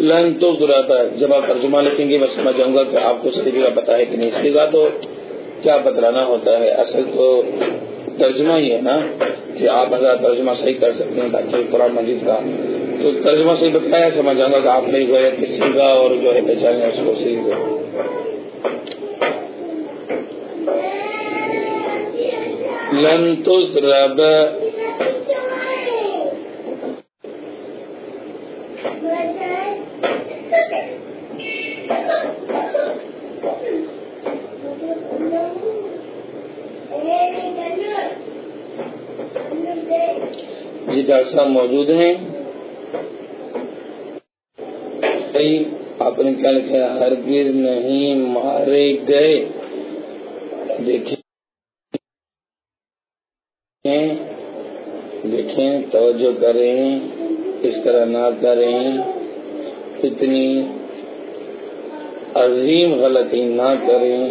لن تو دراتا جب آپ ترجمہ لکھیں گے، میں سمجھ جاؤں گا کہ آپ کو صحیح کا پتا ہے کہ نہیں۔ سیگا تو کیا بتلانا ہوتا ہے؟ اصل تو ترجمہ ہی ہے نا کہ آپ اگر ترجمہ صحیح کر سکتے ہیں تاکہ قرآن مجید کا۔ تو ترجمہ صحیح بتایا سمجھ جاؤں گا کہ آپ نے جو ہے کہ سیگا اور جو ہے پہچانے اس کو سیکھ گئے لن تضرب جی ڈاکٹر صاحب موجود ہیں۔ آپ نے کیا لکھا ہرگز نہیں مارے گئے۔ دیکھیں۔ دیکھیں، توجہ کریں، اس طرح نہ کریں۔ اتنی عظیم غلطی نہ کریں۔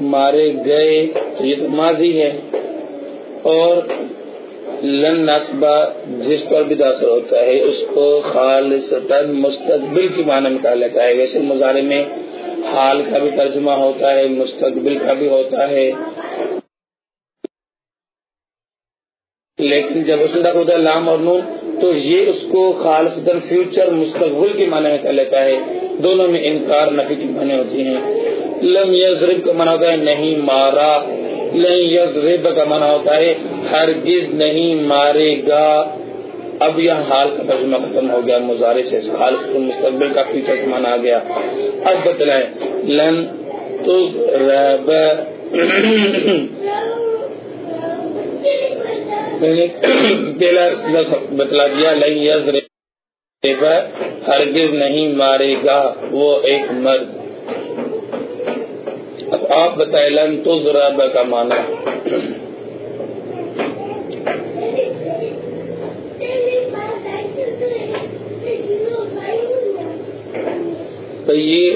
مارے گئے۔ تو یہ تو ماضی ہے۔ اور لن نصبہ، جس پر بھی داخل ہوتا ہے، اس کو خالص مستقبل کی معنی میں کہا لیتا ہے۔ ویسے مظاہرے میں حال کا بھی ترجمہ ہوتا ہے، مستقبل کا بھی ہوتا ہے۔ لیکن جب اس میں ہوتا ہے لام اور نون، تو یہ اس کو خالص فیوچر مستقبل کے معنی میں کر لیتا ہے۔ دونوں میں انکار، نفی کی معنی ہوتی ہیں۔ لم یزرب کا معنی ہوتا ہے، نہیں مارا۔ لم یزرب کا معنی ہوتا ہے، ہرگز نہیں مارے گا۔ اب یہ حال کا ترجمہ ختم ہو گیا مظاہرے سے خالص مستقبل کا فیوچر کا آ گیا۔ اب بتلائے لن تزرب پہلا بتلا دیا، لن یزرب ہرگز نہیں مارے گا، وہ ایک مرد۔ آپ بتائیں، لن تزرب کا معنی۔ تو یہ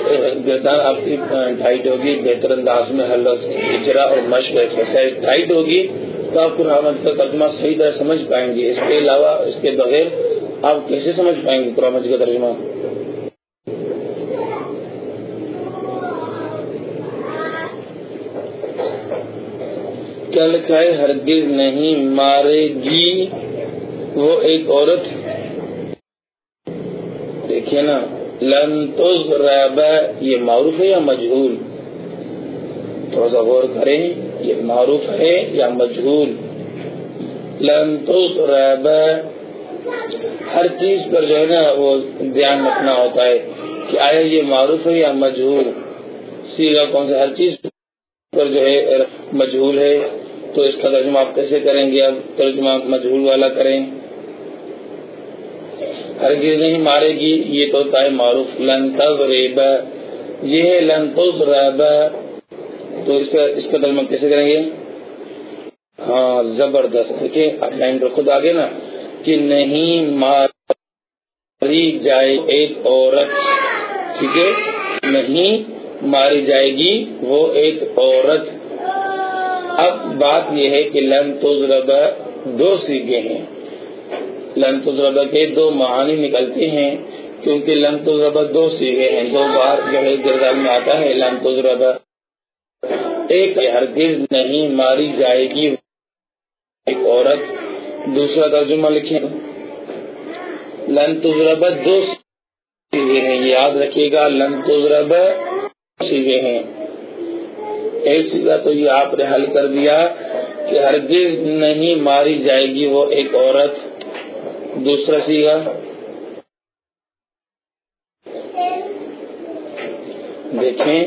گردان آپ کی ٹائٹ ہوگی، بہتر انداز میں اجرا اور مشق ایکسرسائز ٹائٹ ہوگی۔ تو آپ قرآن کا ترجمہ صحیح طرح سمجھ پائیں گے۔ اس کے علاوہ، اس کے بغیر آپ کیسے سمجھ پائیں گے قرآن کا ترجمہ؟ کیا لکھا ہے ہرگز نہیں مارے گی۔ وہ ایک عورت۔ دیکھیے نا، لن تزرب یہ معروف ہے یا مجہول تھوڑا سا غور کریں، یہ معروف ہے یا مجہول لن تزرب ہر چیز پر جو ہے نا، وہ دھیان رکھنا ہوتا ہے کہ آیا یہ معروف ہے یا مجہول سیگا کون سے ہر چیز پر جو ہے مجہول ہے۔ تو اس کا ترجمہ آپ کیسے کریں گے؟ اب ترجمہ مجہول والا کریں۔ ہرگز نہیں مارے گی، یہ تو ہوتا ہے معروف۔ لن تضرب۔ یہ ہے لن تضرب۔ تو اس کا اس کا ترجمہ کیسے کریں گے؟ ہاں زبردست۔ دیکھیں، آپ لائن پر خود آگے نا، کہ نہیں ماری جائے ایک عورت۔ ٹھیک ہے؟ نہیں ماری جائے گی وہ ایک عورت۔ اب بات یہ ہے کہ لن تضرب دو سیگے ہیں۔ لن تضرب کے دو معانی نکلتے ہیں کیونکہ لن تضرب دو سیگے ہیں۔ دو بار جو ہے گردان میں آتا ہے لن تضرب ایک ہرگز نہیں ماری جائے گی۔ ایک عورت دوسرا ترجمہ لکھیں۔ لن تضرب دو سیگے ہیں، یاد رکھیے گا۔ لن تضرب سیگے ہیں۔ ایک سیگا تو یہ آپ نے حل کر دیا کہ ہرگز نہیں ماری جائے گی وہ ایک عورت، دوسرا سیگا۔ دیکھیں،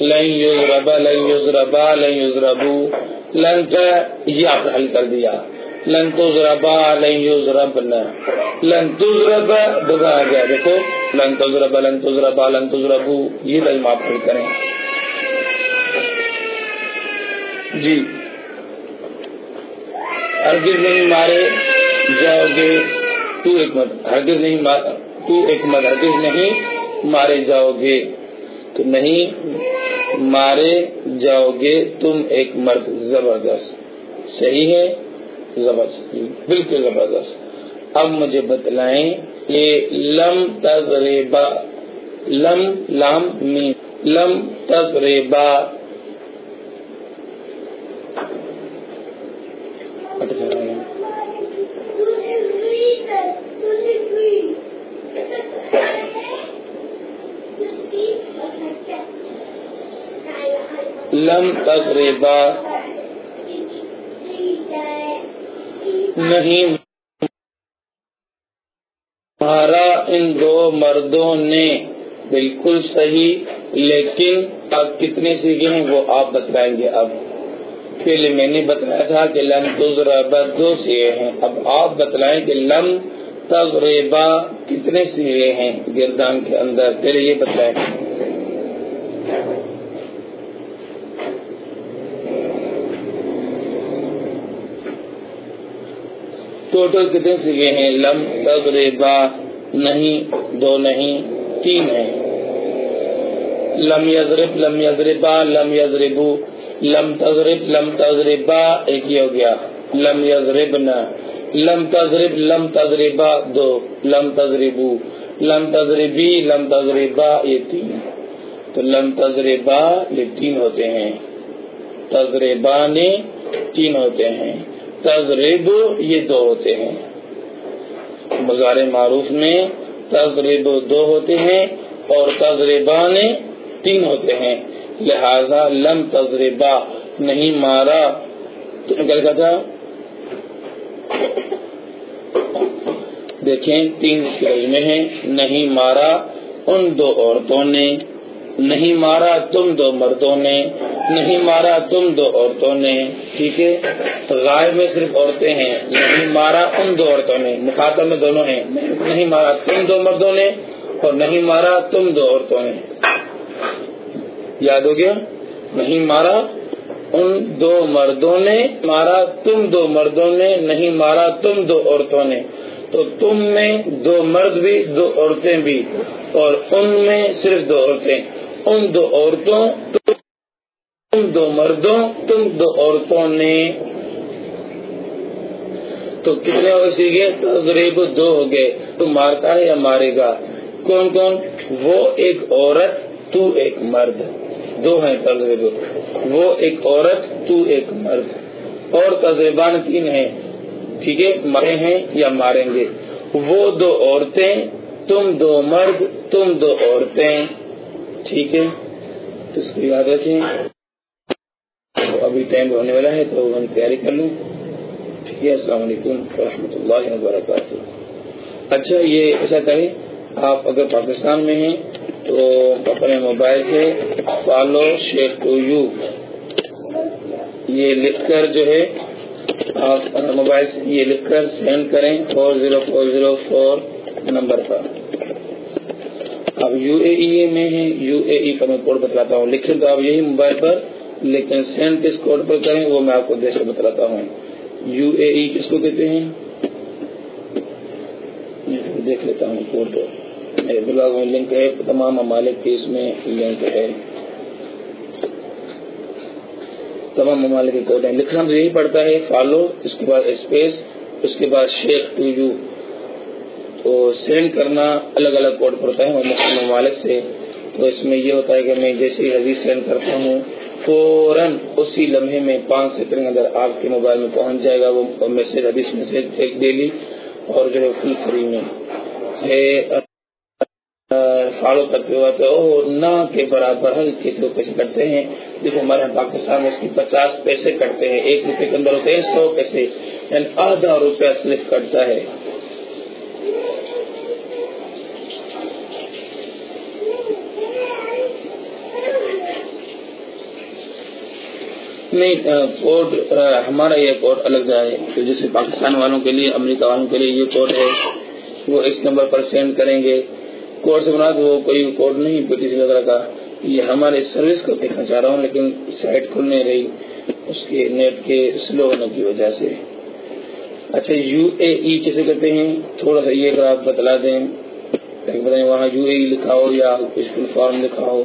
لن یزربا لن یزربا لن یزربو لن کا یہ آپ نے حل کر دیا۔ لن تزربا لن یوز یزربنا لن تزربا دوبارہ آ گیا۔ دیکھو، لن تزربا لن تزربا لن تزربو یہ تجمہ آپ حل کریں۔ جی۔ ہرگز نہیں مارے، جاؤ گے تو ایک مت ہرگز نہیں تو ایک مت ہرگز نہیں مارے جاؤ گے۔ تو نہیں مارے جاؤ گے، تم ایک مرد، زبردست۔ صحیح ہے؟ زبردست، بالکل زبردست۔ اب مجھے بتلائیں، یہ لم تجربہ لم، لام می لم تجربہ لم تجربہ نہیں۔ مارا ان دو مردوں نے۔ بالکل صحیح، لیکن اب کتنے سیکھے ہیں وہ آپ بتلائیں گے اب۔ پہلے میں نے بتلایا تھا کہ لم تجربہ دو سیے ہیں۔ اب آپ بتلائیں کہ لم تجربہ کتنے سیے ہیں گردان کے اندر؟ پہلے یہ بتلائیں۔ ٹوٹل کتنے سیگے ہیں؟ لم تجربہ نہیں، دو نہیں، تین ہیں لم یزرب لم یزربا لم یزربو لم تجرب لم تجربہ ایک ہی ہو گیا۔ لم یزربنا لم تجرب لم تجربہ دو۔ لم تجربو لم تجربی لم تجربہ یہ تین۔ تو لم تجربہ یہ تین ہوتے ہیں۔ تجربہ تین ہوتے ہیں۔ تجرب یہ دو ہوتے ہیں۔ بازار معروف میں تجرب دو ہوتے ہیں اور تجربان تین ہوتے ہیں۔ لہذا لم تجربہ نہیں مارا۔ تو کیا لکھا تھا دیکھیں، تین میں ہیں، نہیں مارا ان دو عورتوں نے، نہیں مارا تم دو مردوں نے، نہیں مارا تم دو عورتوں نے۔ ٹھیک ہے؟ غائب میں صرف عورتیں ہیں، نہیں مارا ان دو عورتوں نے۔ مخاطب میں دونوں ہیں، نہیں مارا تم دو مردوں نے اور نہیں مارا تم دو عورتوں نے۔ یاد ہو گیا؟ نہیں مارا، ان دو مردوں نے مارا، تم دو مردوں نے نہیں مارا، تم دو عورتوں نے۔ تو تم میں دو مرد بھی، دو عورتیں بھی۔ اور ان میں صرف دو عورتیں۔ ان دو عورتوں، تم دو مردوں، تم دو عورتوں نے۔ تو کتنے ہو سیکھے تجریب دو ہو گئے۔ تو مارتا ہے یا مارے گا؟ کون کون؟ وہ ایک عورت، تو ایک مرد۔ دو ہیں تجربے وہ ایک عورت، تو ایک مرد۔ اور تجربان تین ہیں۔ ٹھیک ہے، مرے ہیں یا ماریں گے۔ وہ دو عورتیں، تم دو مرد، تم دو عورتیں۔ ٹھیک ہے، تو اس کو یاد رکھیں۔ ابھی ٹائم ہونے والا ہے، تو ہم تیاری کر لوں ٹھیک ہے، السلام علیکم ورحمۃ اللہ وبرکاتہ۔ اچھا یہ ایسا کریں، آپ اگر پاکستان میں ہیں تو اپنے موبائل سے فالو شیخ ٹو یو یہ لکھ کر جو ہے آپ موبائل سے یہ لکھ کر سینڈ کریں four zero four zero four number پر اب یو اے ای میں ہے یو اے ای کا میں کوڈ بتلاتا ہوں لکھیں تو آپ یہی موبائل پر لیکن سینڈ کس کوڈ پر کریں وہ میں آپ کو دیکھ کر بتلاتا ہوں یو اے ای کس کو کہتے ہیں دیکھ لیتا ہوں کوڈ بلاگ میں لنک ہے تمام ممالک کے اس میں لنک ہے تمام ممالک کے کوڈ ہیں لکھنا تو یہی پڑتا ہے، فالو، اس کے بعد اسپیس، اس کے بعد شیخ ٹو یو۔ تو سینڈ کرنا الگ الگ کوڈ پڑتا ہے مختلف ممالک سے۔ تو اس میں یہ ہوتا ہے کہ میں جیسے حدیث سینڈ کرتا ہوں، فوراً اسی لمحے میں پانچ سیکنڈ کے اندر آپ کے موبائل میں پہنچ جائے گا، وہ میسج، حدیث میسج ایک ڈیلی اور جو ہے فل فری میں۔ فالو کرتے ہوا تو نہ کے برابر ہر چیز کو پیسے کرتے ہیں۔ جیسے ہمارے پاکستان میں اس کی پچاس پیسے کٹتے ہیں، ایک روپے کے اندر ہوتے ہیں سو پیسے۔ یعنی آدھا روپیہ صرف کٹتا ہے۔ نہیں کوڈ ہمارا یہ کوڈ الگ ہے جیسے پاکستان والوں کے لیے، امریکہ والوں کے لیے یہ کوڈ ہے۔ وہ اس نمبر پر سینڈ کریں گے۔ کوڈ سے بنا وہ کوئی کوڈ نہیں پی ٹی سی وغیرہ کا۔ یہ ہمارے سروس کو دیکھنا چاہ رہا ہوں، لیکن سائٹ کھل نہیں رہی۔ اس کے نیٹ کے سلو ہونے کی وجہ سے۔ اچھا یو اے ای کیسے کرتے ہیں؟ تھوڑا سا یہ اگر آپ بتلا دیں۔ بتائیں وہاں یو اے ای لکھا ہو یا کچھ فل فارم لکھا ہو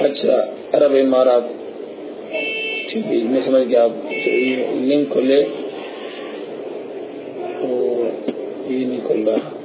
اچھا عرب امارات۔ ٹھیک ہے، میں سمجھ گیا۔ آپ لنک کھولے یہ الله